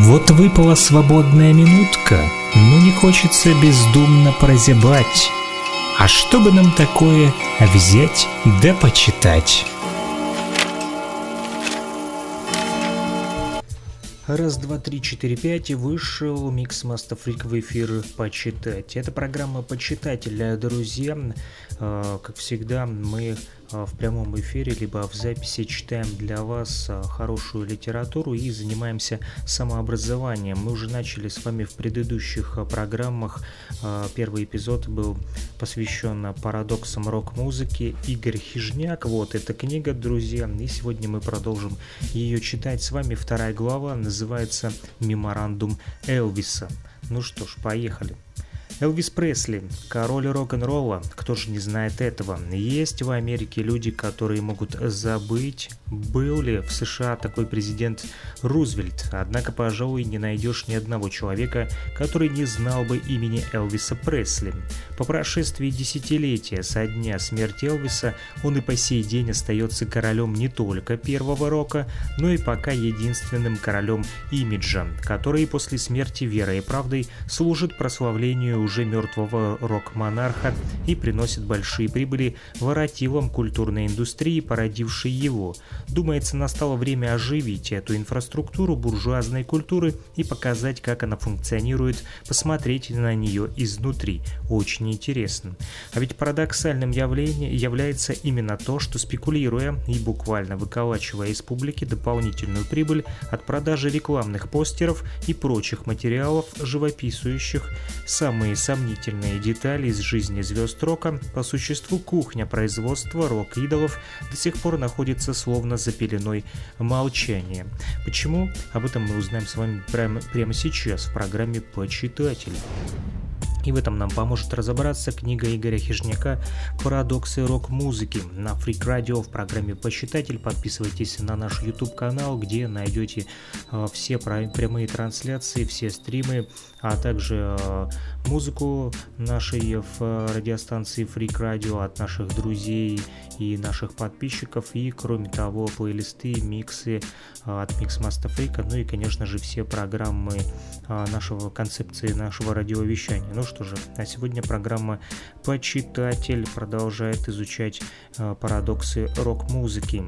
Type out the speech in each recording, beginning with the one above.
Вот выпала свободная минутка, но не хочется бездумно прозябать. А что бы нам такое взять да почитать? Раз, два, три, четыре, пять, и вышел Микс Маста Фрик в эфир «Почитать». Это программа «Почитатель», друзья. Э, как всегда, мы в прямом эфире, либо в записи читаем для вас э, хорошую литературу и занимаемся самообразованием. Мы уже начали с вами в предыдущих программах. Первый эпизод был посвящен парадоксам рок-музыки. Игорь Хижняк, вот эта книга, друзья, и сегодня мы продолжим ее читать с вами. Вторая глава называется «Меморандум Элвиса». Ну что ж, поехали. Элвис Пресли, король рок-н-ролла, кто же не знает этого. Есть в Америке люди, которые могут забыть, был ли в США такой президент Рузвельт. Однако, пожалуй, не найдешь ни одного человека, который не знал бы имени Элвиса Пресли. По прошествии десятилетия со дня смерти Элвиса он и по сей день остается королем не только первого рока, но и пока единственным королем имиджа, который после смерти верой и правдой служит прославлению уже мертвого рок-монарха и приносит большие прибыли воротилам культурной индустрии, породившей его. Думается, настало время оживить эту инфраструктуру буржуазной культуры и показать, как она функционирует, посмотреть на нее изнутри. Очень интересно. А ведь парадоксальным явлением является именно то, что спекулируя и буквально выколачивая из публики дополнительную прибыль от продажи рекламных постеров и прочих материалов, живописующих самые сомнительные детали из жизни звезд рока, по существу кухня производства рок-идолов до сих пор находится словно за пеленой молчания. Почему? Об этом мы узнаем с вами прямо, прямо сейчас в программе «Почитатель». И в этом нам поможет разобраться книга Игоря Хижняка «Парадоксы рок-музыки» на Freak Radio в программе «Почитатель». Подписывайтесь на наш YouTube-канал, где найдете э, все прямые трансляции, все стримы, а также э, музыку нашей в радиостанции Freak Radio от наших друзей и наших подписчиков, и кроме того плейлисты, миксы э, от Mix Master Freak, ну и конечно же все программы э, нашего концепции нашего радиовещания. Ну что же, а сегодня программа «Почитатель» продолжает изучать парадоксы рок-музыки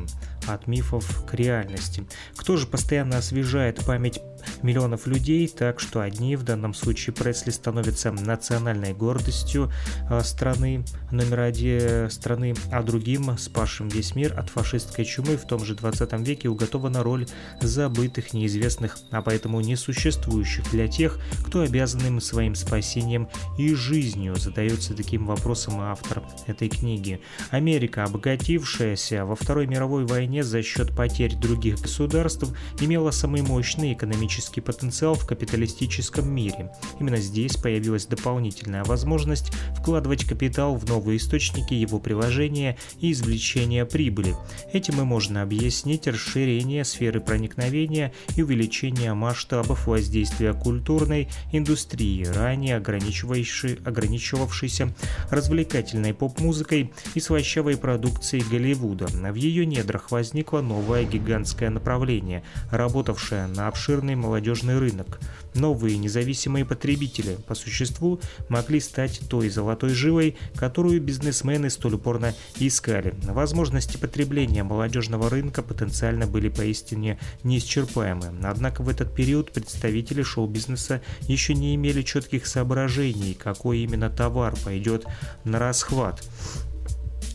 от мифов к реальности. Кто же постоянно освежает память миллионов людей, так что одни, в данном случае Пресли, становятся национальной гордостью э, страны, номер один страны, а другим, спасшим весь мир от фашистской чумы в том же 20 веке, уготована роль забытых, неизвестных, а поэтому несуществующих для тех, кто обязан им своим спасением и жизнью, задается таким вопросом автор этой книги. Америка, обогатившаяся во Второй мировой войне за счет потерь других государств, имела самый мощный экономический экономический потенциал в капиталистическом мире. Именно здесь появилась дополнительная возможность вкладывать капитал в новые источники его приложения и извлечения прибыли. Этим и можно объяснить расширение сферы проникновения и увеличение масштабов воздействия культурной индустрии, ранее ограничивавшейся развлекательной поп-музыкой и слащавой продукцией Голливуда. В ее недрах возникло новое гигантское направление, работавшее на обширный молодежный рынок. Новые независимые потребители по существу могли стать той золотой жилой, которую бизнесмены столь упорно искали. Возможности потребления молодежного рынка потенциально были поистине неисчерпаемы. Однако в этот период представители шоу-бизнеса еще не имели четких соображений, какой именно товар пойдет на расхват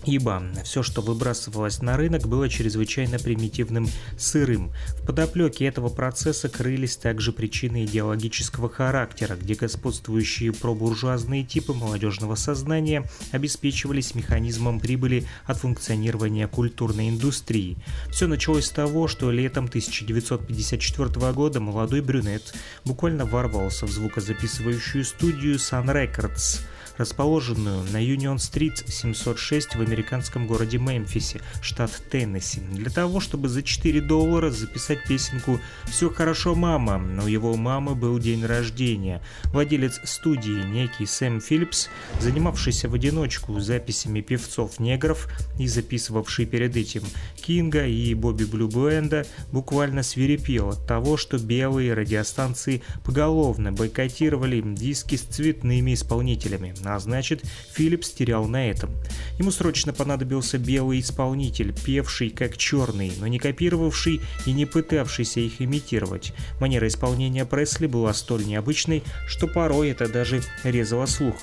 ибо все, что выбрасывалось на рынок, было чрезвычайно примитивным, сырым. В подоплеке этого процесса крылись также причины идеологического характера, где господствующие пробуржуазные типы молодежного сознания обеспечивались механизмом прибыли от функционирования культурной индустрии. Все началось с того, что летом 1954 года молодой брюнет буквально ворвался в звукозаписывающую студию Sun Records – расположенную на Юнион-стрит 706 в американском городе Мемфисе, штат Теннесси, для того, чтобы за 4 доллара записать песенку «Все хорошо, мама», но у его мамы был день рождения. Владелец студии, некий Сэм Филлипс, занимавшийся в одиночку записями певцов-негров и записывавший перед этим Кинга и Бобби Блю Бленда, буквально свирепел от того, что белые радиостанции поголовно бойкотировали диски с цветными исполнителями, а значит, Филлипс терял на этом. Ему срочно понадобился белый исполнитель, певший как черный, но не копировавший и не пытавшийся их имитировать. Манера исполнения Пресли была столь необычной, что порой это даже резало слух.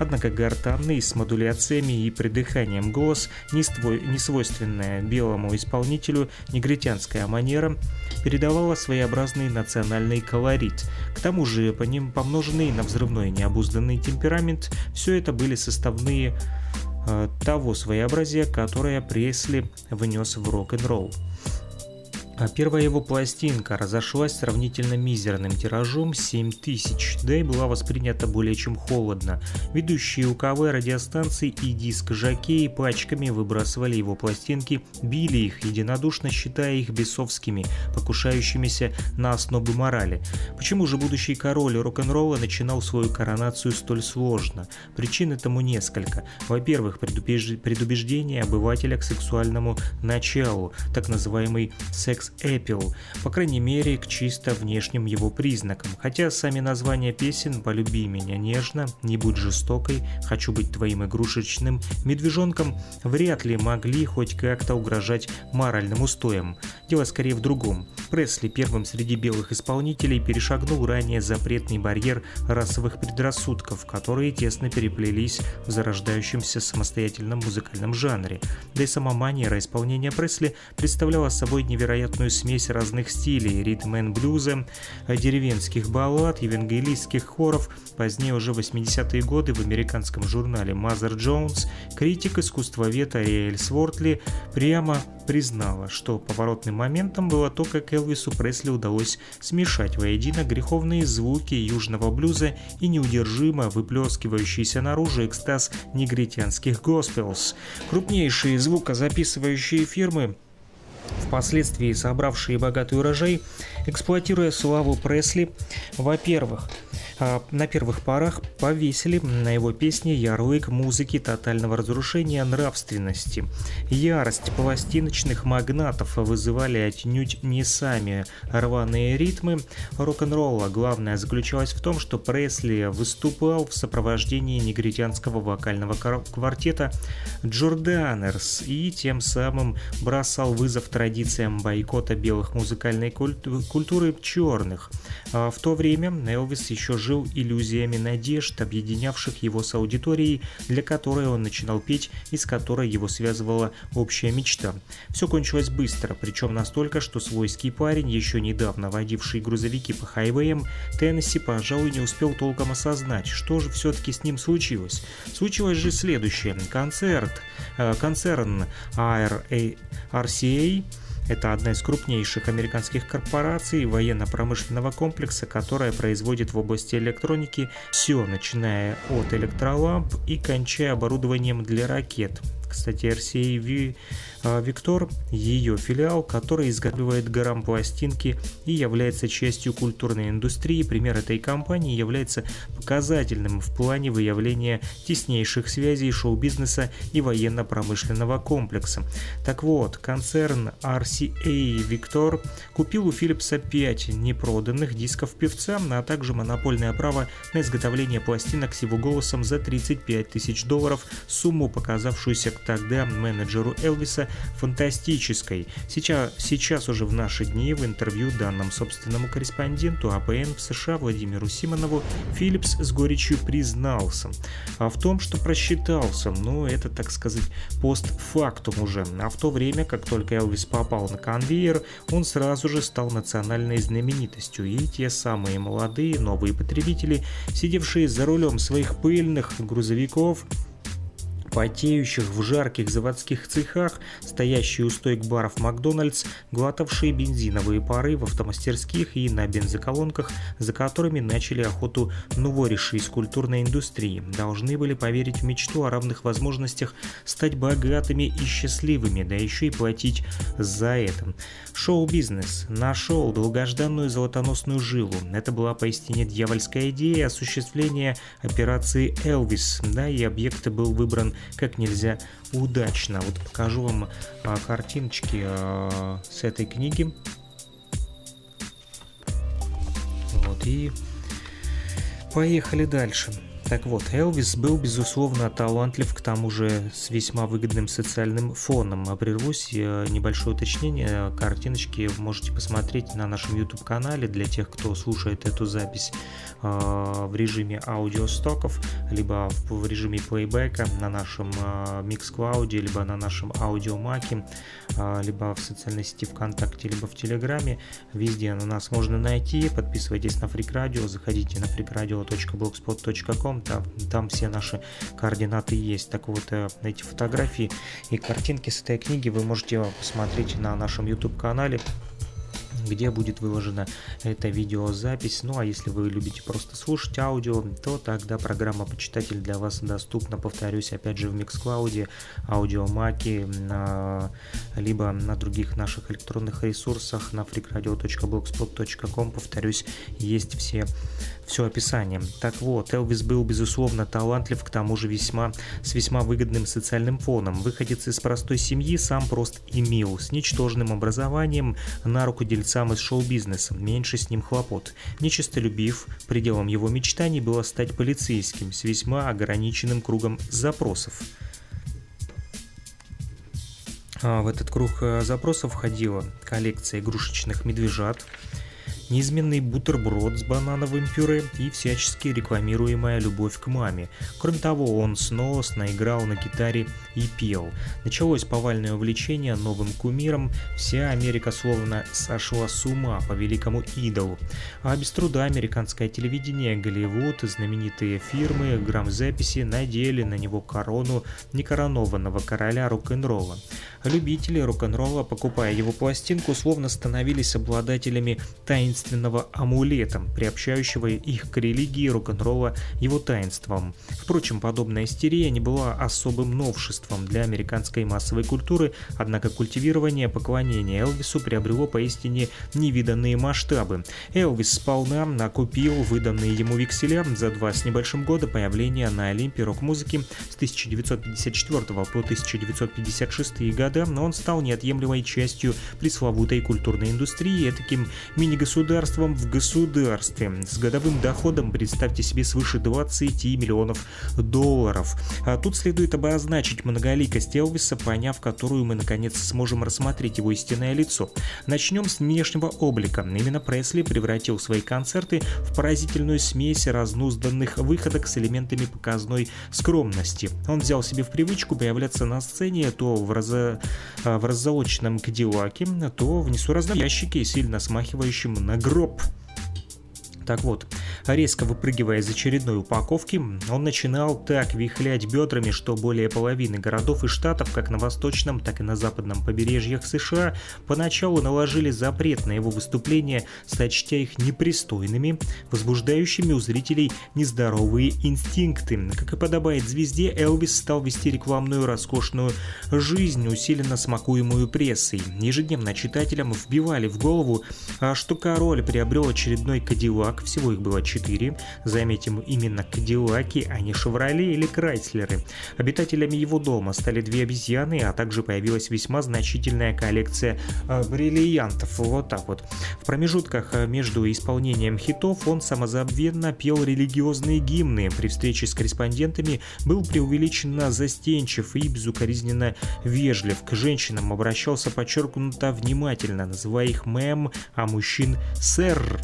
Однако гортанный с модуляциями и придыханием голос, не, ствой, не свойственная белому исполнителю негритянская манера, передавала своеобразный национальный колорит. К тому же, по ним помноженный на взрывной необузданный темперамент, все это были составные того своеобразия, которое Пресли внес в рок-н-ролл. А первая его пластинка разошлась сравнительно мизерным тиражом 7000, да и была воспринята более чем холодно. Ведущие УКВ радиостанции и диск-жокеи пачками выбрасывали его пластинки, били их, единодушно считая их бесовскими, покушающимися на основы морали. Почему же будущий король рок-н-ролла начинал свою коронацию столь сложно? Причин этому несколько. Во-первых, предубеждение обывателя к сексуальному началу, так называемый секс Alex Apple, по крайней мере, к чисто внешним его признакам, хотя сами названия песен «Полюби меня нежно», «Не будь жестокой», «Хочу быть твоим игрушечным», «Медвежонком» вряд ли могли хоть как-то угрожать моральным устоям. Дело скорее в другом. Пресли первым среди белых исполнителей перешагнул ранее запретный барьер расовых предрассудков, которые тесно переплелись в зарождающемся самостоятельном музыкальном жанре. Да и сама манера исполнения Пресли представляла собой невероятную невероятную смесь разных стилей – ритм блюза, деревенских баллад, евангелистских хоров. Позднее, уже в 80-е годы, в американском журнале Mother Jones критик искусствовед Ариэль Свортли прямо признала, что поворотным моментом было то, как Элвису Пресли удалось смешать воедино греховные звуки южного блюза и неудержимо выплескивающийся наружу экстаз негритянских госпелс. Крупнейшие звукозаписывающие фирмы впоследствии собравшие богатый урожай, эксплуатируя славу Пресли, во-первых, на первых порах повесили на его песни ярлык музыки тотального разрушения нравственности. Ярость пластиночных магнатов вызывали отнюдь не сами рваные ритмы рок-н-ролла. Главное заключалось в том, что Пресли выступал в сопровождении негритянского вокального квартета Джорданерс и тем самым бросал вызов традициям бойкота белых музыкальной культуры черных. А в то время Элвис еще жил иллюзиями надежд, объединявших его с аудиторией, для которой он начинал петь и с которой его связывала общая мечта. Все кончилось быстро, причем настолько, что свойский парень, еще недавно водивший грузовики по хайвеям, Теннесси, пожалуй, не успел толком осознать, что же все-таки с ним случилось. Случилось же следующее. Концерт, э, концерн RCA это одна из крупнейших американских корпораций военно-промышленного комплекса, которая производит в области электроники все, начиная от электроламп и кончая оборудованием для ракет. Кстати, RCA а Виктор – ее филиал, который изготавливает грамм пластинки и является частью культурной индустрии. Пример этой компании является показательным в плане выявления теснейших связей шоу-бизнеса и военно-промышленного комплекса. Так вот, концерн RCA Victor купил у Philips'а 5 непроданных дисков певца, а также монопольное право на изготовление пластинок с его голосом за 35 тысяч долларов, сумму, показавшуюся тогда менеджеру Элвиса фантастической. Сейчас, сейчас уже в наши дни в интервью данным собственному корреспонденту АПН в США Владимиру Симонову Филлипс с горечью признался а в том, что просчитался, но это, так сказать, постфактум уже. А в то время, как только Элвис попал на конвейер, он сразу же стал национальной знаменитостью, и те самые молодые новые потребители, сидевшие за рулем своих пыльных грузовиков, потеющих в жарких заводских цехах, стоящие у стойк баров Макдональдс, глотавшие бензиновые пары в автомастерских и на бензоколонках, за которыми начали охоту новориши из культурной индустрии, должны были поверить в мечту о равных возможностях стать богатыми и счастливыми, да еще и платить за это. Шоу-бизнес нашел долгожданную золотоносную жилу. Это была поистине дьявольская идея осуществления операции «Элвис», да, и объект был выбран как нельзя удачно. Вот покажу вам а, картиночки а, с этой книги. Вот, и поехали дальше. Так вот, Элвис был, безусловно, талантлив, к тому же с весьма выгодным социальным фоном. Прервусь, э, небольшое уточнение, картиночки можете посмотреть на нашем YouTube-канале для тех, кто слушает эту запись э, в режиме аудиостоков, либо в режиме плейбека на нашем э, Mixcloud, либо на нашем аудиомаке, либо в социальной сети ВКонтакте, либо в Телеграме. Везде на нас можно найти. Подписывайтесь на Freak Radio, заходите на freakradio.blogspot.com там, там все наши координаты есть. Так вот, э, эти фотографии и картинки с этой книги вы можете посмотреть на нашем YouTube-канале где будет выложена эта видеозапись. Ну а если вы любите просто слушать аудио, то тогда программа «Почитатель» для вас доступна, повторюсь, опять же в Mixcloud, аудиомаке, либо на других наших электронных ресурсах на freakradio.blogspot.com, повторюсь, есть все все описание. Так вот, Элвис был, безусловно, талантлив, к тому же весьма, с весьма выгодным социальным фоном. Выходец из простой семьи, сам прост мил, с ничтожным образованием, на руку дельцам из шоу-бизнеса, меньше с ним хлопот. Нечистолюбив, пределом его мечтаний было стать полицейским с весьма ограниченным кругом запросов. А в этот круг э, запросов входила коллекция игрушечных медвежат, неизменный бутерброд с банановым пюре и всячески рекламируемая любовь к маме. Кроме того, он сносно играл на гитаре и пел. Началось повальное увлечение новым кумиром, вся Америка словно сошла с ума по великому идолу. А без труда американское телевидение, Голливуд, знаменитые фирмы, грамзаписи надели на него корону некоронованного короля рок-н-ролла. Любители рок-н-ролла, покупая его пластинку, словно становились обладателями таинственного амулета, приобщающего их к религии рок-н-ролла его таинством. Впрочем, подобная истерия не была особым новшеством для американской массовой культуры, однако культивирование поклонения Элвису приобрело поистине невиданные масштабы. Элвис сполна накупил выданные ему векселя за два с небольшим года появления на Олимпе рок-музыки с 1954 по 1956 годы года он стал неотъемлемой частью пресловутой культурной индустрии, таким мини-государством в государстве, с годовым доходом, представьте себе, свыше 20 миллионов долларов. А тут следует обозначить многоликость Элвиса, поняв которую мы наконец сможем рассмотреть его истинное лицо. Начнем с внешнего облика. Именно Пресли превратил свои концерты в поразительную смесь разнузданных выходок с элементами показной скромности. Он взял себе в привычку появляться на сцене то в раз... А, в раззолоченном кадиллаке, то в несуразном ящике, сильно смахивающем на гроб. Так вот, резко выпрыгивая из очередной упаковки, он начинал так вихлять бедрами, что более половины городов и штатов, как на восточном, так и на западном побережьях США, поначалу наложили запрет на его выступления, сочтя их непристойными, возбуждающими у зрителей нездоровые инстинкты. Как и подобает звезде, Элвис стал вести рекламную роскошную жизнь, усиленно смакуемую прессой. Ежедневно читателям вбивали в голову, а что король приобрел очередной кадиллак, Кадиллак, всего их было 4, заметим именно Кадиллаки, а не Шевроле или Крайслеры. Обитателями его дома стали две обезьяны, а также появилась весьма значительная коллекция э, бриллиантов. Вот так вот. В промежутках э, между исполнением хитов он самозабвенно пел религиозные гимны. При встрече с корреспондентами был преувеличенно застенчив и безукоризненно вежлив. К женщинам обращался подчеркнуто внимательно, называя их мэм, а мужчин сэр.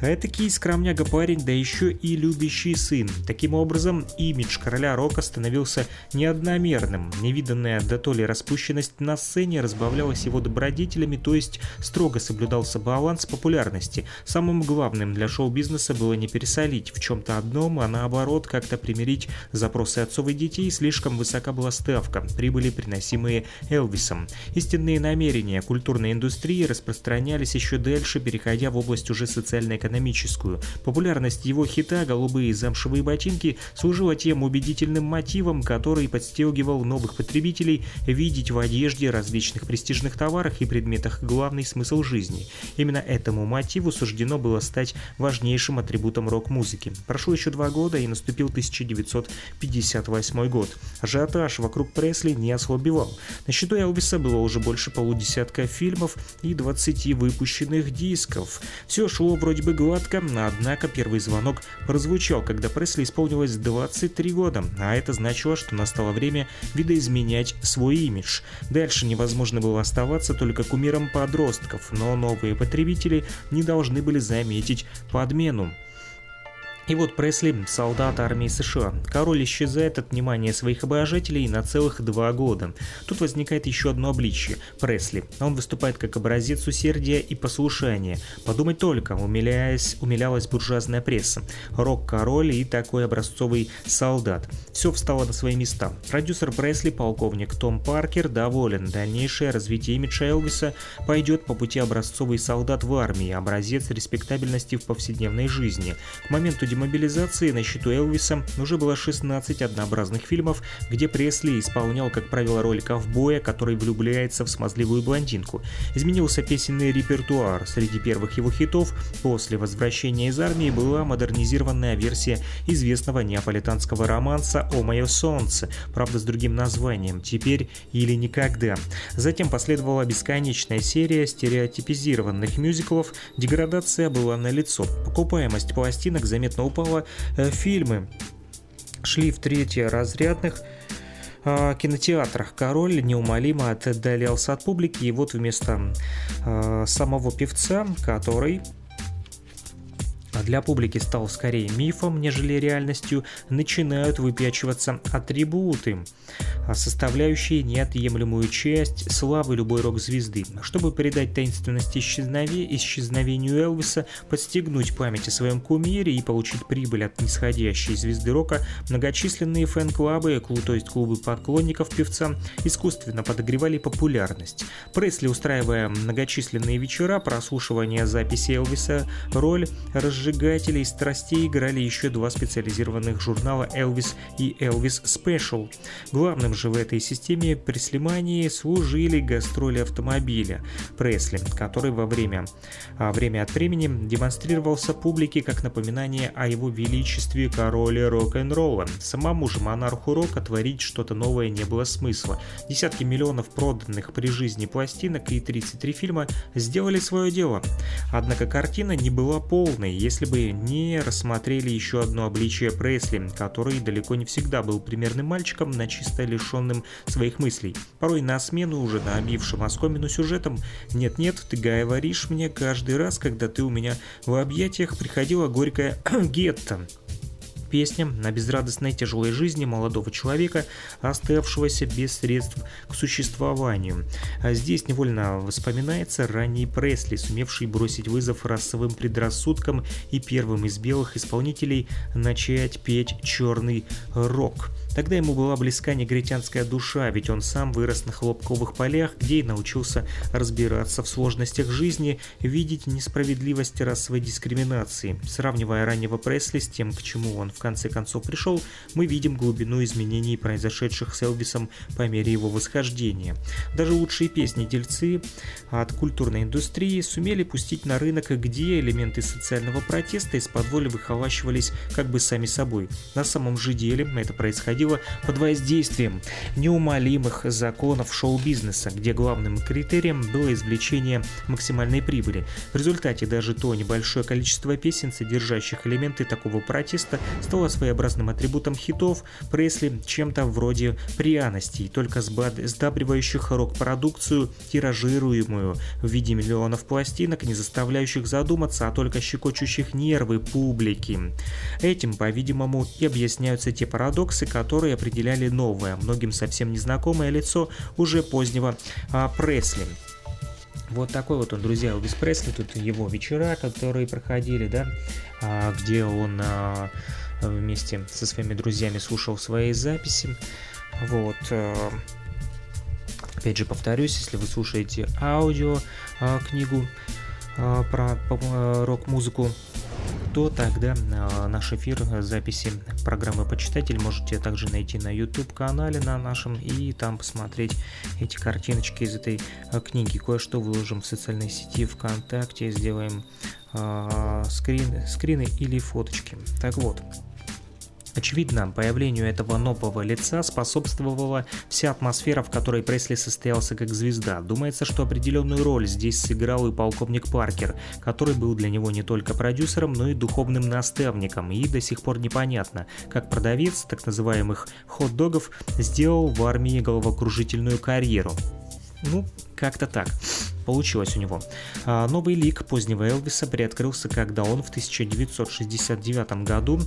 Этакий скромняга парень, да еще и любящий сын. Таким образом, имидж короля рока становился неодномерным. Невиданная до то ли распущенность на сцене разбавлялась его добродетелями, то есть строго соблюдался баланс популярности. Самым главным для шоу-бизнеса было не пересолить в чем-то одном, а наоборот как-то примирить запросы отцов и детей. Слишком высока была ставка, прибыли, приносимые Элвисом. Истинные намерения культурной индустрии распространялись еще дальше, переходя в область уже социально-экономическую. Популярность его хита «Голубые замшевые ботинки» служила тем убедительным мотивом, который подстегивал новых потребителей видеть в одежде, различных престижных товарах и предметах главный смысл жизни. Именно этому мотиву суждено было стать важнейшим атрибутом рок-музыки. Прошло еще два года и наступил 1958 год. Ажиотаж вокруг Пресли не ослабевал. На счету Элвиса было уже больше полудесятка фильмов и 20 выпущенных дисков. Все шло вроде бы гладко, однако первый звонок прозвучал, когда Пресли исполнилось 23 года, а это значило, что настало время видоизменять свой имидж. Дальше невозможно было оставаться только кумиром подростков, но новые потребители не должны были заметить подмену. И вот Пресли – солдат армии США. Король исчезает от внимания своих обожателей на целых два года. Тут возникает еще одно обличие – Пресли. Он выступает как образец усердия и послушания. Подумать только, умиляясь, умилялась буржуазная пресса. Рок-король и такой образцовый солдат. Все встало на свои места. Продюсер Пресли, полковник Том Паркер, доволен. Дальнейшее развитие имиджа Элвиса пойдет по пути образцовый солдат в армии, образец респектабельности в повседневной жизни. К моменту демобилизации на счету Элвиса уже было 16 однообразных фильмов, где Пресли исполнял, как правило, роль ковбоя, который влюбляется в смазливую блондинку. Изменился песенный репертуар. Среди первых его хитов после возвращения из армии была модернизированная версия известного неаполитанского романса «О мое солнце», правда с другим названием «Теперь или никогда». Затем последовала бесконечная серия стереотипизированных мюзиклов, деградация была налицо. Покупаемость пластинок заметно упала. Э, фильмы шли в третьеразрядных э, кинотеатрах король неумолимо отдалялся от публики, и вот вместо э, самого певца, который для публики стал скорее мифом, нежели реальностью, начинают выпячиваться атрибуты, составляющие неотъемлемую часть славы любой рок-звезды. Чтобы передать таинственность исчезнове... исчезновению Элвиса, подстегнуть память о своем кумире и получить прибыль от нисходящей звезды рока, многочисленные фэн-клубы, то есть клубы поклонников певца, искусственно подогревали популярность. Пресли, устраивая многочисленные вечера прослушивания записи Элвиса, роль разжигания зажигателей страстей играли еще два специализированных журнала Elvis и Elvis Special. Главным же в этой системе преслимании служили гастроли автомобиля Пресли, который во время, а время от времени демонстрировался публике как напоминание о его величестве короле рок-н-ролла. Самому же монарху рока творить что-то новое не было смысла. Десятки миллионов проданных при жизни пластинок и 33 фильма сделали свое дело. Однако картина не была полной, если бы не рассмотрели еще одно обличие Пресли, который далеко не всегда был примерным мальчиком, на чисто лишенным своих мыслей. Порой на смену уже набившим оскомину сюжетом «Нет-нет, ты говоришь мне каждый раз, когда ты у меня в объятиях приходила горькая гетто» песня на безрадостной тяжелой жизни молодого человека, оставшегося без средств к существованию. А здесь невольно вспоминается ранний Пресли, сумевший бросить вызов расовым предрассудкам и первым из белых исполнителей начать петь черный рок. Тогда ему была близка негритянская душа, ведь он сам вырос на хлопковых полях, где и научился разбираться в сложностях жизни, видеть несправедливость расовой дискриминации. Сравнивая раннего Пресли с тем, к чему он в конце концов пришел, мы видим глубину изменений, произошедших с Элвисом по мере его восхождения. Даже лучшие песни-дельцы от культурной индустрии сумели пустить на рынок, где элементы социального протеста из-под воли выхолащивались как бы сами собой. На самом же деле это происходило происходило под воздействием неумолимых законов шоу-бизнеса, где главным критерием было извлечение максимальной прибыли. В результате даже то небольшое количество песен, содержащих элементы такого протеста, стало своеобразным атрибутом хитов Пресли чем-то вроде пряностей, только сдабривающих рок-продукцию, тиражируемую в виде миллионов пластинок, не заставляющих задуматься, а только щекочущих нервы публики. Этим, по-видимому, и объясняются те парадоксы, которые определяли новое, многим совсем незнакомое лицо уже позднего а, Пресли. Вот такой вот он, друзья, Элвис Пресли, тут его вечера, которые проходили, да, а, где он а, вместе со своими друзьями слушал свои записи. Вот. А, опять же повторюсь, если вы слушаете аудио книгу про рок-музыку, то тогда а, наш эфир записи программы «Почитатель» можете также найти на YouTube-канале на нашем и там посмотреть эти картиночки из этой а, книги. Кое-что выложим в социальной сети ВКонтакте, сделаем э, скрин, скрины или фоточки. Так вот, Очевидно, появлению этого нового лица способствовала вся атмосфера, в которой Пресли состоялся как звезда. Думается, что определенную роль здесь сыграл и полковник Паркер, который был для него не только продюсером, но и духовным наставником, и до сих пор непонятно, как продавец так называемых хот-догов сделал в армии головокружительную карьеру. Ну, как-то так получилось у него. А, новый лик позднего Элвиса приоткрылся, когда он в 1969 году,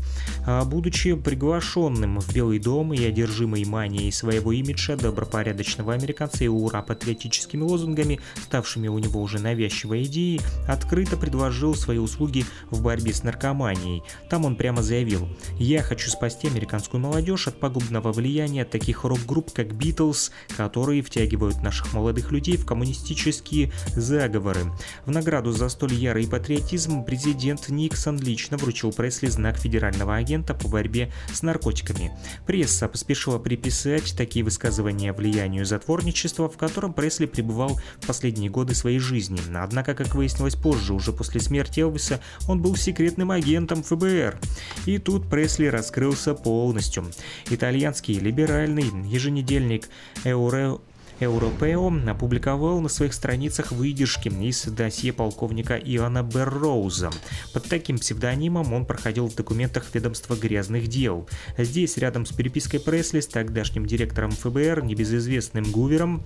а, будучи приглашенным в Белый дом и одержимый манией своего имиджа добропорядочного американца и ура патриотическими лозунгами, ставшими у него уже навязчивой идеей, открыто предложил свои услуги в борьбе с наркоманией. Там он прямо заявил «Я хочу спасти американскую молодежь от пагубного влияния таких рок-групп, как Битлз, которые втягивают наших молодых людей в коммунистические заговоры. В награду за столь ярый патриотизм президент Никсон лично вручил Пресли знак федерального агента по борьбе с наркотиками. Пресса поспешила приписать такие высказывания влиянию затворничества, в котором Пресли пребывал в последние годы своей жизни. Однако, как выяснилось позже, уже после смерти Элвиса, он был секретным агентом ФБР. И тут Пресли раскрылся полностью. Итальянский либеральный еженедельник Эуре Европео опубликовал на своих страницах выдержки из досье полковника Иоанна Берроуза. Под таким псевдонимом он проходил в документах ведомства грязных дел. Здесь, рядом с перепиской Пресли с тогдашним директором ФБР, небезызвестным Гувером,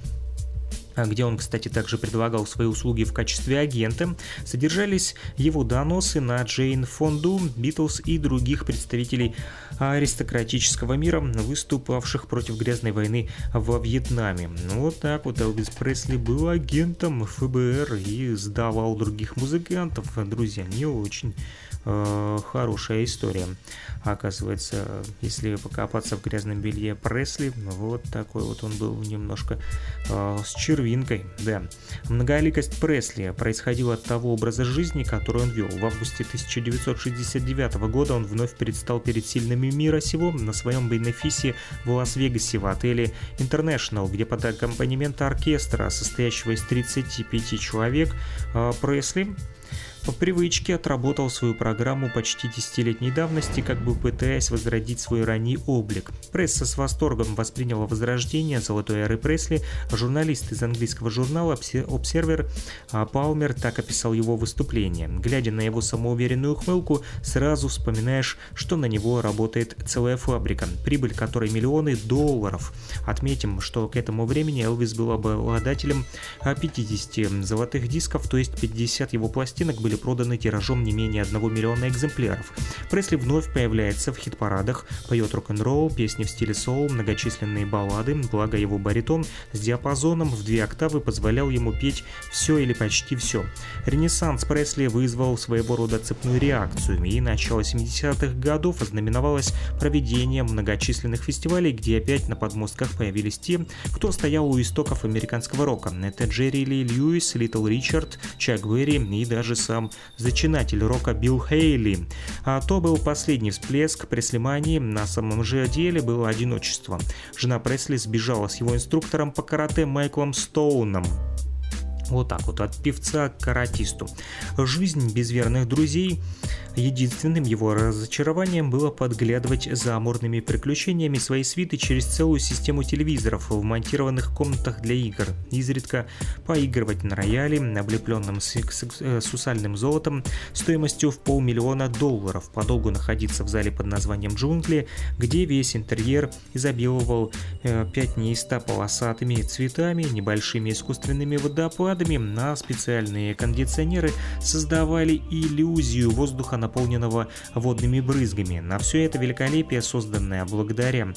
где он, кстати, также предлагал свои услуги в качестве агента, содержались его доносы на Джейн Фонду, Битлз и других представителей аристократического мира, выступавших против грязной войны во Вьетнаме. Ну, вот так вот Элвис Пресли был агентом ФБР и сдавал других музыкантов. Друзья, не очень хорошая история. Оказывается, если покопаться в грязном белье Пресли, вот такой вот он был немножко э, с червинкой, да. Многоликость Пресли происходила от того образа жизни, который он вел. В августе 1969 года он вновь предстал перед сильными мира сего на своем бенефисе в Лас-Вегасе в отеле International, где под аккомпанемент оркестра, состоящего из 35 человек, э, Пресли по привычке отработал свою программу почти десятилетней давности, как бы пытаясь возродить свой ранний облик. Пресса с восторгом восприняла возрождение золотой эры Пресли. Журналист из английского журнала Observer а, Палмер так описал его выступление. Глядя на его самоуверенную ухмылку, сразу вспоминаешь, что на него работает целая фабрика, прибыль которой миллионы долларов. Отметим, что к этому времени Элвис был обладателем 50 золотых дисков, то есть 50 его пластинок были проданы тиражом не менее 1 миллиона экземпляров. Пресли вновь появляется в хит-парадах, поет рок-н-ролл, песни в стиле соул, многочисленные баллады, благо его баритон с диапазоном в две октавы позволял ему петь все или почти все. Ренессанс Пресли вызвал своего рода цепную реакцию, и начало 70-х годов ознаменовалось проведением многочисленных фестивалей, где опять на подмостках появились те, кто стоял у истоков американского рока. Это Джерри Ли Льюис, Литл Ричард, Чак Берри и даже сам зачинатель рока Билл Хейли. А то был последний всплеск Преслимании, на самом же деле было одиночество. Жена Пресли сбежала с его инструктором по карате Майклом Стоуном. Вот так вот, от певца к каратисту. Жизнь без верных друзей Единственным его разочарованием было подглядывать за амурными приключениями своей свиты через целую систему телевизоров, в комнатах для игр, изредка поигрывать на рояле, облепленном э, сусальным золотом, стоимостью в полмиллиона долларов, подолгу находиться в зале под названием «Джунгли», где весь интерьер изобиловал э, пятнисто-полосатыми цветами, небольшими искусственными водопадами, на специальные кондиционеры создавали иллюзию воздуха, наполненного водными брызгами. На все это великолепие, созданное благодаря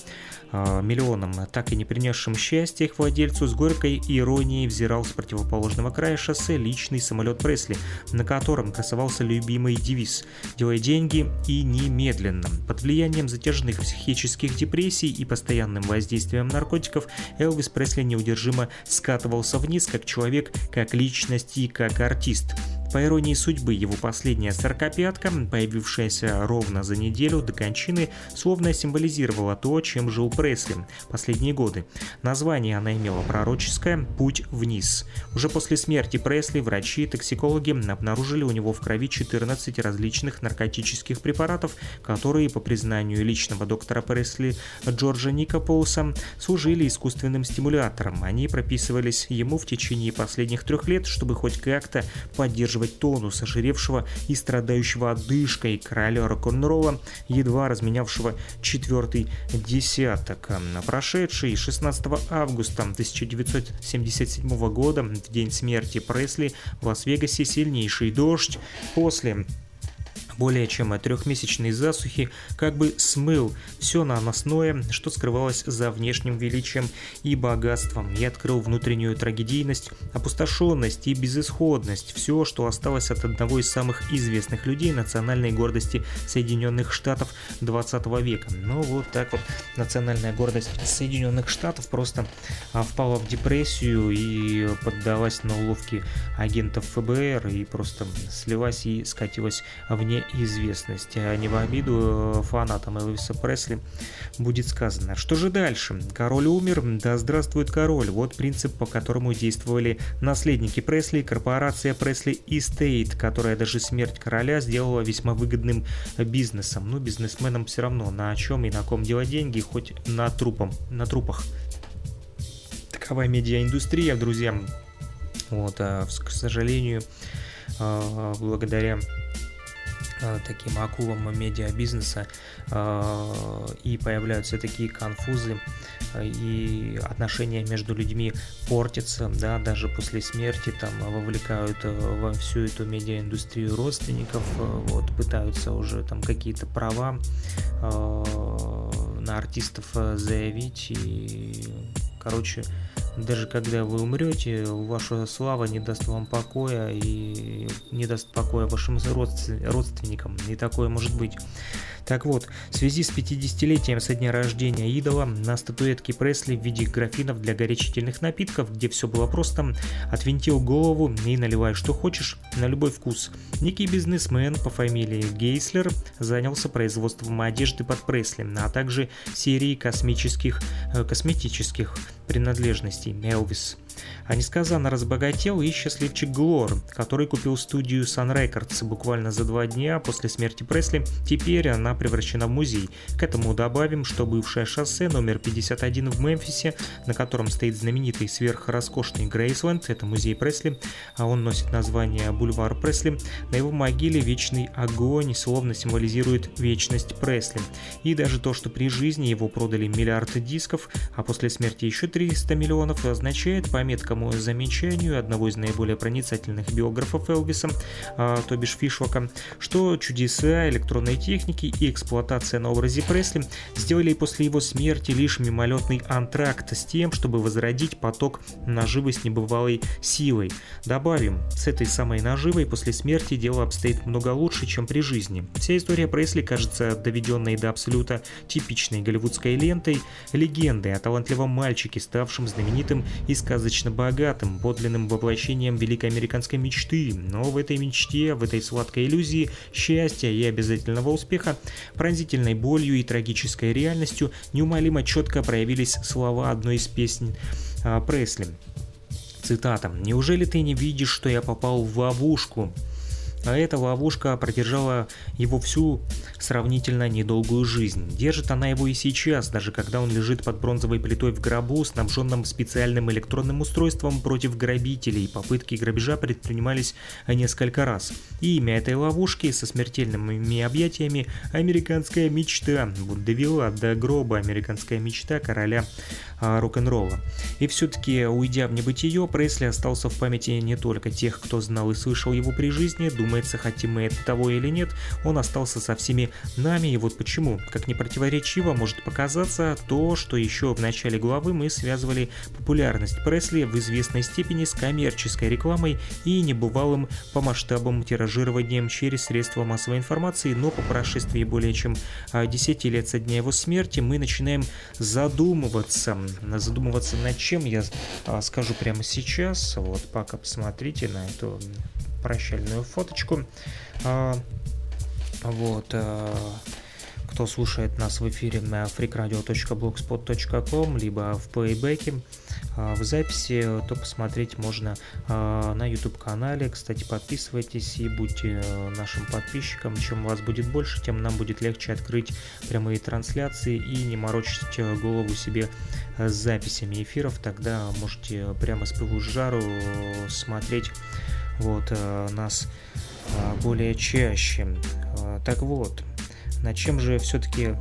э, миллионам, так и не принесшим счастья их владельцу, с горькой иронией взирал с противоположного края шоссе личный самолет Пресли, на котором красовался любимый девиз «Делай деньги и немедленно». Под влиянием затяжных психических депрессий и постоянным воздействием наркотиков Элвис Пресли неудержимо скатывался вниз как человек, как личность и как артист. По иронии судьбы, его последняя сорокопятка, появившаяся ровно за неделю до кончины, словно символизировала то, чем жил Пресли последние годы. Название она имела пророческое «Путь вниз». Уже после смерти Пресли врачи и токсикологи обнаружили у него в крови 14 различных наркотических препаратов, которые, по признанию личного доктора Пресли Джорджа Никополуса, служили искусственным стимулятором. Они прописывались ему в течение последних трех лет, чтобы хоть как-то поддерживать поддерживать тонус ожиревшего и страдающего одышкой короля рок-н-ролла, едва разменявшего четвертый десяток. Прошедший 16 августа 1977 года, в день смерти Пресли, в Лас-Вегасе сильнейший дождь после более чем трехмесячной засухи как бы смыл все наносное, что скрывалось за внешним величием и богатством, и открыл внутреннюю трагедийность, опустошенность и безысходность, все, что осталось от одного из самых известных людей национальной гордости Соединенных Штатов 20 века. Ну вот так вот национальная гордость Соединенных Штатов просто а, впала в депрессию и поддалась на уловки агентов ФБР и просто слилась и скатилась вне известность. А не в обиду э, фанатам Элвиса Пресли будет сказано. Что же дальше? Король умер, да здравствует король. Вот принцип, по которому действовали наследники Пресли, корпорация Пресли и Стейт, которая даже смерть короля сделала весьма выгодным бизнесом. Ну, бизнесменам все равно, на чем и на ком делать деньги, хоть на трупом, на трупах. Такова медиаиндустрия, друзья. Вот, а, к сожалению, а, благодаря таким акулам медиабизнеса э, и появляются такие конфузы э, и отношения между людьми портятся, да, даже после смерти там вовлекают во всю эту медиаиндустрию родственников, вот, пытаются уже там какие-то права на артистов заявить и, короче, даже когда вы умрете, ваша слава не даст вам покоя и не даст покоя вашим родственникам. И такое может быть. Так вот, в связи с 50-летием со дня рождения идола на статуэтке Пресли в виде графинов для горячительных напитков, где все было просто, отвинтил голову и наливай что хочешь, на любой вкус. Некий бизнесмен по фамилии Гейслер занялся производством одежды под Пресли, а также серией космических, э, косметических принадлежностей Elvis. А несказанно разбогател и счастливчик Глор, который купил студию Sun Records буквально за два дня после смерти Пресли. Теперь она превращена в музей. К этому добавим, что бывшее шоссе номер 51 в Мемфисе, на котором стоит знаменитый сверхроскошный Грейсленд, это музей Пресли, а он носит название Бульвар Пресли, на его могиле вечный огонь словно символизирует вечность Пресли. И даже то, что при жизни его продали миллиард дисков, а после смерти еще 300 миллионов, означает по меткому замечанию одного из наиболее проницательных биографов Элвиса, а, то бишь Фишвака, что чудеса электронной техники и эксплуатация на образе Пресли сделали после его смерти лишь мимолетный антракт с тем, чтобы возродить поток наживы с небывалой силой. Добавим, с этой самой наживой после смерти дело обстоит много лучше, чем при жизни. Вся история Пресли кажется доведенной до абсолюта типичной голливудской лентой, легендой о талантливом мальчике, ставшем знаменитым и сказочно богатым, подлинным воплощением великой американской мечты. Но в этой мечте, в этой сладкой иллюзии счастья и обязательного успеха Пронзительной болью и трагической реальностью неумолимо четко проявились слова одной из песен а, Пресли. Цитата. «Неужели ты не видишь, что я попал в ловушку?» А эта ловушка продержала его всю сравнительно недолгую жизнь. Держит она его и сейчас, даже когда он лежит под бронзовой плитой в гробу, снабженным специальным электронным устройством против грабителей. Попытки грабежа предпринимались несколько раз. И имя этой ловушки со смертельными объятиями «Американская мечта» довела до гроба «Американская мечта» короля а, рок-н-ролла. И все-таки, уйдя в небытие, Пресли остался в памяти не только тех, кто знал и слышал его при жизни, думается, хотим мы того или нет, он остался со всеми нами, и вот почему. Как не противоречиво может показаться то, что еще в начале главы мы связывали популярность Пресли в известной степени с коммерческой рекламой и небывалым по масштабам тиражированием через средства массовой информации, но по прошествии более чем 10 лет со дня его смерти мы начинаем задумываться, задумываться над чем, я а, скажу прямо сейчас, вот пока посмотрите на эту прощальную фоточку. А, вот, а, кто слушает нас в эфире на freakradio.blogspot.com, либо в плейбеке, а, в записи, то посмотреть можно на YouTube-канале. Кстати, подписывайтесь и будьте э, нашим подписчиком. Чем вас будет больше, тем нам будет легче открыть прямые трансляции и не морочить э, голову себе э, с записями эфиров. Тогда можете прямо с пылу жару смотреть вот, нас более чаще. Так вот, над чем же все-таки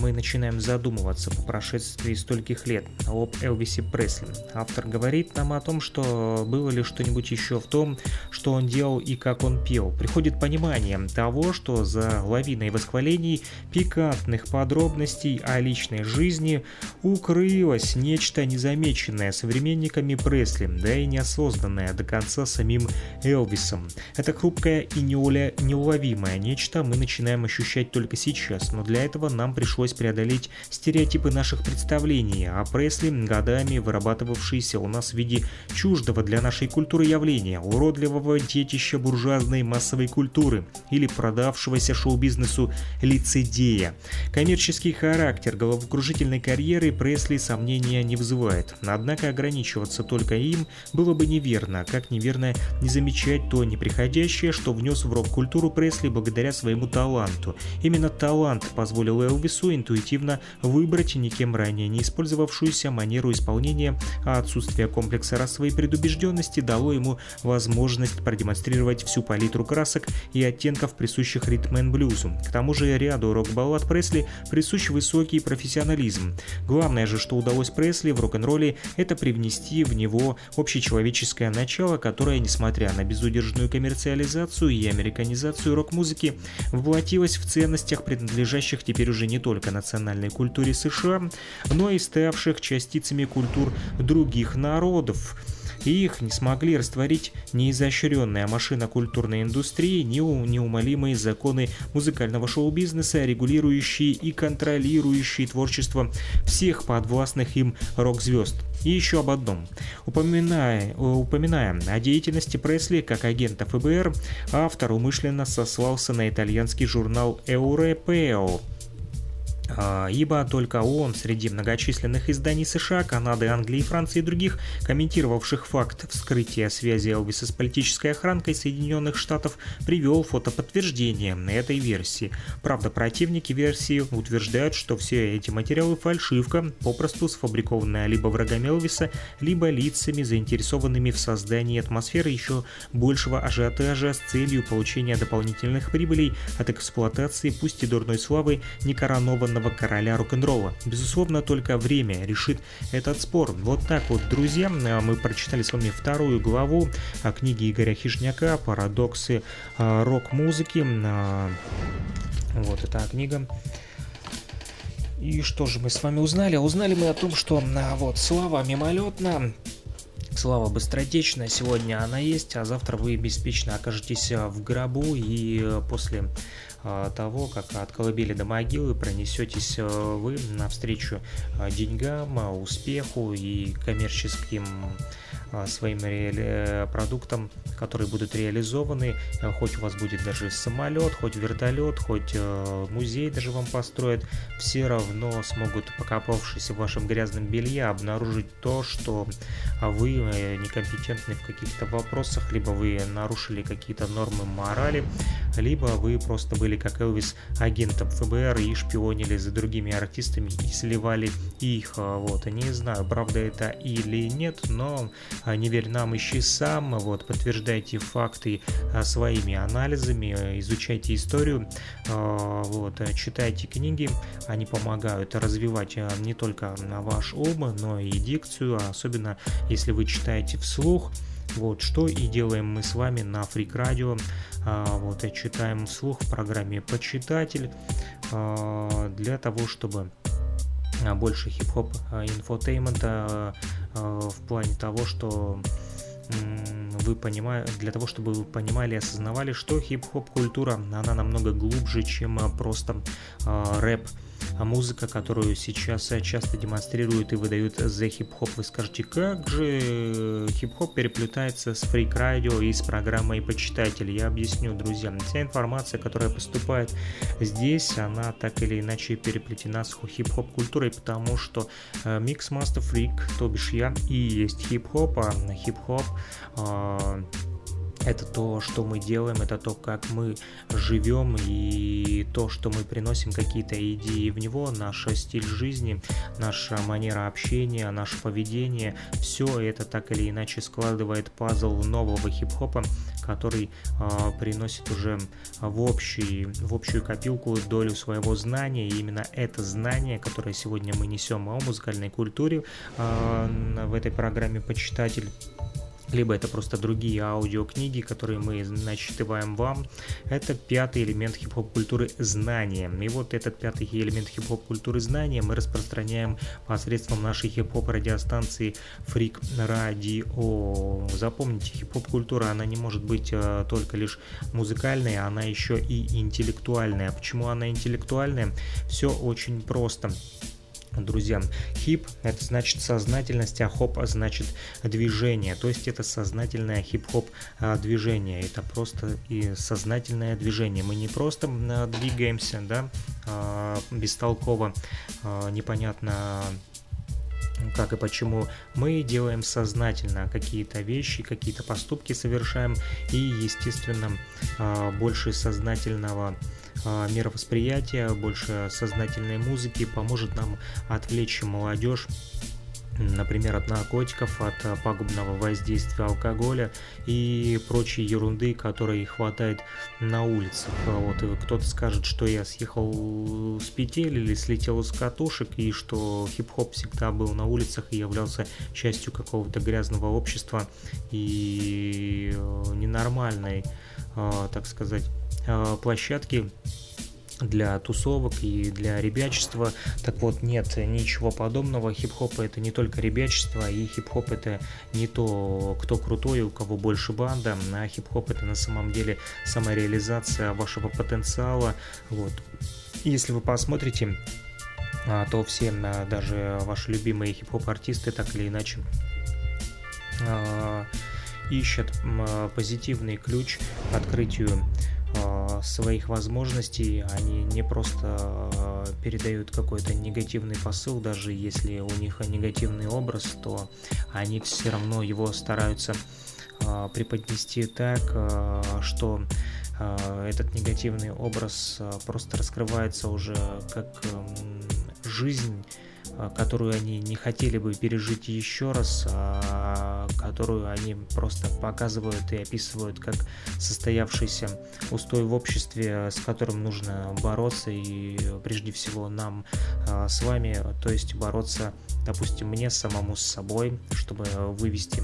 мы начинаем задумываться по прошествии стольких лет об Элвисе Пресли. Автор говорит нам о том, что было ли что-нибудь еще в том, что он делал и как он пел. Приходит понимание того, что за лавиной восхвалений, пикантных подробностей о личной жизни укрылось нечто незамеченное современниками Пресли, да и неосознанное до конца самим Элвисом. Это хрупкое и неуловимое нечто мы начинаем ощущать только сейчас, но для этого нам пришлось удалось преодолеть стереотипы наших представлений о Пресли, годами вырабатывавшиеся у нас в виде чуждого для нашей культуры явления, уродливого детища буржуазной массовой культуры или продавшегося шоу-бизнесу лицедея. Коммерческий характер головокружительной карьеры Пресли сомнения не вызывает, однако ограничиваться только им было бы неверно, как неверно не замечать то неприходящее, что внес в рок-культуру Пресли благодаря своему таланту. Именно талант позволил Элвису интуитивно выбрать никем ранее не использовавшуюся манеру исполнения, а отсутствие комплекса расовой предубежденности дало ему возможность продемонстрировать всю палитру красок и оттенков, присущих ритм н блюзу. К тому же ряду рок-баллад Пресли присущ высокий профессионализм. Главное же, что удалось Пресли в рок-н-ролле, это привнести в него общечеловеческое начало, которое, несмотря на безудержную коммерциализацию и американизацию рок-музыки, воплотилось в ценностях, принадлежащих теперь уже не только только национальной культуре США, но и ставших частицами культур других народов и их не смогли растворить ни изощренная машина культурной индустрии, ни неумолимые законы музыкального шоу-бизнеса, регулирующие и контролирующие творчество всех подвластных им рок-звезд. И еще об одном. Упоминая, упоминая о деятельности Пресли как агента ФБР, автор умышленно сослался на итальянский журнал а, ибо только он среди многочисленных изданий США, Канады, Англии, Франции и других, комментировавших факт вскрытия связи Элвиса с политической охранкой Соединенных Штатов, привел фотоподтверждение этой версии. Правда, противники версии утверждают, что все эти материалы фальшивка, попросту сфабрикованная либо врагами Элвиса, либо лицами, заинтересованными в создании атмосферы еще большего ажиотажа с целью получения дополнительных прибылей от эксплуатации, пусть и дурной славы, некоронованного законного короля рок-н-ролла. Безусловно, только время решит этот спор. Вот так вот, друзья, мы прочитали с вами вторую главу книги Игоря Хижняка «Парадоксы а, рок-музыки». А, вот эта книга. И что же мы с вами узнали? Узнали мы о том, что а, вот слава мимолетна, Слава быстротечна, сегодня она есть, а завтра вы беспечно окажетесь в гробу и после того, как от колыбели до могилы пронесетесь вы навстречу деньгам, успеху и коммерческим своим реали... продуктам, которые будут реализованы. Э, хоть у вас будет даже самолет, хоть вертолет, хоть э, музей даже вам построят, все равно смогут, покопавшись в вашем грязном белье, обнаружить то, что вы э, некомпетентны в каких-то вопросах, либо вы нарушили какие-то нормы морали, либо вы просто были, как Элвис, агентом ФБР и шпионили за другими артистами и сливали их. Вот, не знаю, правда это или нет, но а, не верь нам, ищи сам, вот, подтверждайте факты а, своими анализами, изучайте историю, а, вот, читайте книги, они помогают развивать не только ваш ум, но и дикцию, особенно если вы читаете вслух, вот что и делаем мы с вами на Freak Radio. Вот и читаем вслух в программе «Почитатель» для того, чтобы больше хип-хоп инфотейнмента в плане того, что вы понимаете, для того, чтобы вы понимали и осознавали, что хип-хоп культура, она намного глубже, чем просто э, рэп а музыка, которую сейчас э, часто демонстрируют и выдают за хип-хоп. Вы скажете, как же хип-хоп переплетается с FREAQ Radio и с программой «Почитатель»? Я объясню, друзья. Вся информация, которая поступает здесь, она так или иначе переплетена с хип-хоп культурой, потому что Mix Master Freak, то бишь я, и есть хип-хоп, а хип-хоп а, это то, что мы делаем, это то, как мы живем и то, что мы приносим какие-то идеи в него, наш стиль жизни, наша манера общения, наше поведение, все это так или иначе складывает пазл нового хип-хопа, который э, приносит уже в, общий, в общую копилку долю своего знания. И именно это знание, которое сегодня мы несем о музыкальной культуре э, в этой программе «Почитатель», либо это просто другие аудиокниги, которые мы начитываем вам. Это пятый элемент хип-хоп культуры знания. И вот этот пятый элемент хип-хоп культуры знания мы распространяем посредством нашей хип-хоп радиостанции Freak Radio. Запомните, хип-хоп культура, она не может быть э, только лишь музыкальной, она еще и интеллектуальная. Почему она интеллектуальная? Все очень просто друзья. Хип – это значит сознательность, а хоп – значит движение. То есть это сознательное хип-хоп а, движение. Это просто и сознательное движение. Мы не просто а, двигаемся, да, а, бестолково, непонятно как и почему мы делаем сознательно какие-то вещи, какие-то поступки совершаем и, естественно, больше сознательного а, мировосприятия, больше сознательной музыки поможет нам отвлечь молодежь например, от наркотиков, от пагубного воздействия алкоголя и прочей ерунды, которой хватает на улицах. Вот кто-то скажет, что я съехал с петель или слетел с катушек, и что хип-хоп всегда был на улицах и являлся частью какого-то грязного общества и э, ненормальной, э, так сказать, Э, площадки для тусовок и для ребячества. Так вот, нет ничего подобного. Хип-хоп это не только ребячество, и хип-хоп это не то, кто крутой, у кого больше банда, а хип-хоп это на самом деле самореализация вашего потенциала. Вот. Если вы посмотрите, а, то все, а, даже ваши любимые хип-хоп артисты, так или иначе, а, ищут позитивный ключ открытию своих возможностей, они не просто э, передают какой-то негативный посыл, даже если у них негативный образ, то они все равно его стараются э, преподнести так, что этот негативный образ просто раскрывается уже как эм, жизнь Э, которую они не хотели бы пережить еще раз, а которую они просто показывают и описывают как состоявшийся устой в обществе, с которым нужно бороться и прежде всего нам э, с вами, то есть бороться, допустим, мне самому с собой, чтобы вывести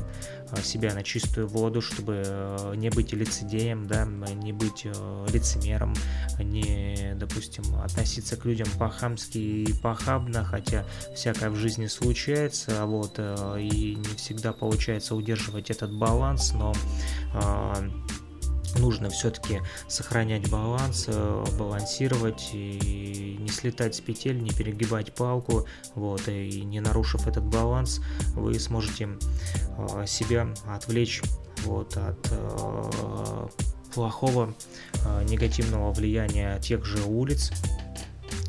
э, себя на чистую воду, чтобы не быть лицедеем, да, не быть лицемером, не, допустим, относиться к людям по-хамски и похабно, хотя всякое в жизни случается, вот, э, и не всегда получается удерживать этот баланс, но нужно все-таки сохранять баланс, э, балансировать и не слетать с петель, не перегибать палку, вот, и не нарушив этот баланс, вы сможете э, себя отвлечь вот, от э, плохого негативного влияния тех же улиц,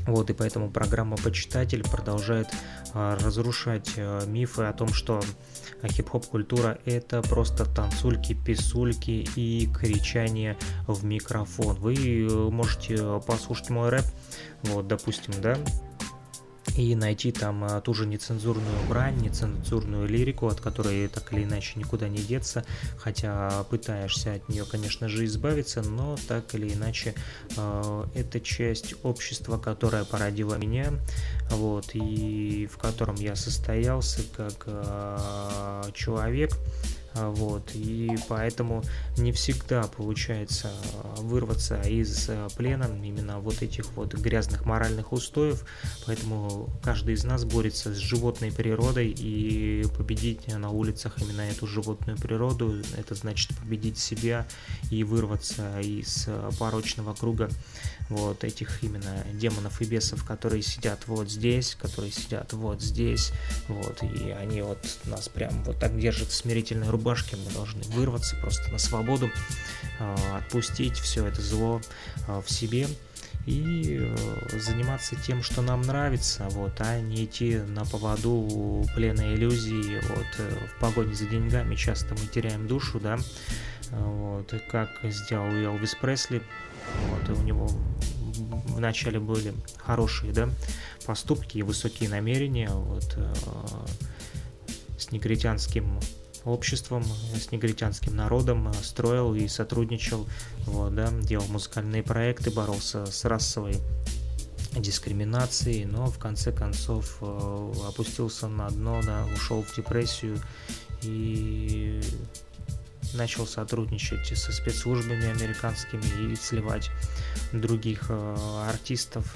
вот, и поэтому программа «Почитатель» продолжает разрушать мифы о том, что а хип-хоп культура это просто танцульки, писульки и кричание в микрофон. Вы э, можете послушать мой рэп, вот, допустим, да, и найти там а, ту же нецензурную брань, нецензурную лирику, от которой так или иначе никуда не деться, хотя пытаешься от нее, конечно же, избавиться, но так или иначе э, это часть общества, которая породила меня, вот, и в котором я состоялся как э, человек, вот, и поэтому не всегда получается а, вырваться из а, плена именно вот этих вот грязных моральных устоев, поэтому каждый из нас борется с животной природой и победить на улицах именно эту животную природу, это значит победить себя и вырваться из порочного круга вот этих именно демонов и бесов, которые сидят вот здесь, которые сидят вот здесь, вот, и они вот нас прям вот так держат в смирительной рубашке, мы должны вырваться просто на свободу, а, отпустить все это зло а, в себе и э, заниматься тем, что нам нравится, вот, а не идти на поводу плена иллюзий, вот, э, в погоне за деньгами. Часто мы теряем душу, да, вот, как сделал Элвис Пресли, вот, и у него вначале были хорошие да, поступки и высокие намерения вот, э, с негритянским обществом, с негритянским народом э, строил и сотрудничал, вот, да, делал музыкальные проекты, боролся с расовой дискриминацией, но в конце концов э, опустился на дно, да, ушел в депрессию и начал сотрудничать со спецслужбами американскими и сливать других э, артистов.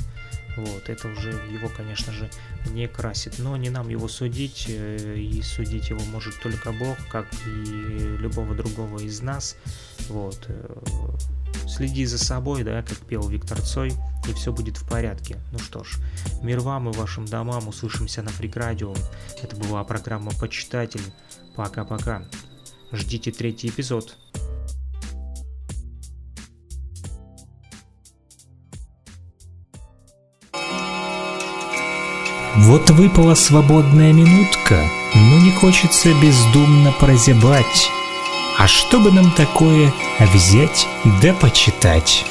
Вот, это уже его, конечно же, не красит. Но не нам его судить, э, и судить его может только Бог, как и любого другого из нас. Вот. Э, следи за собой, да, как пел Виктор Цой, и все будет в порядке. Ну что ж, мир вам и вашим домам, услышимся на Фрик Радио. Это была программа «Почитатель». Пока-пока. Ждите третий эпизод. Вот выпала свободная минутка, но не хочется бездумно прозябать. А что бы нам такое взять да почитать?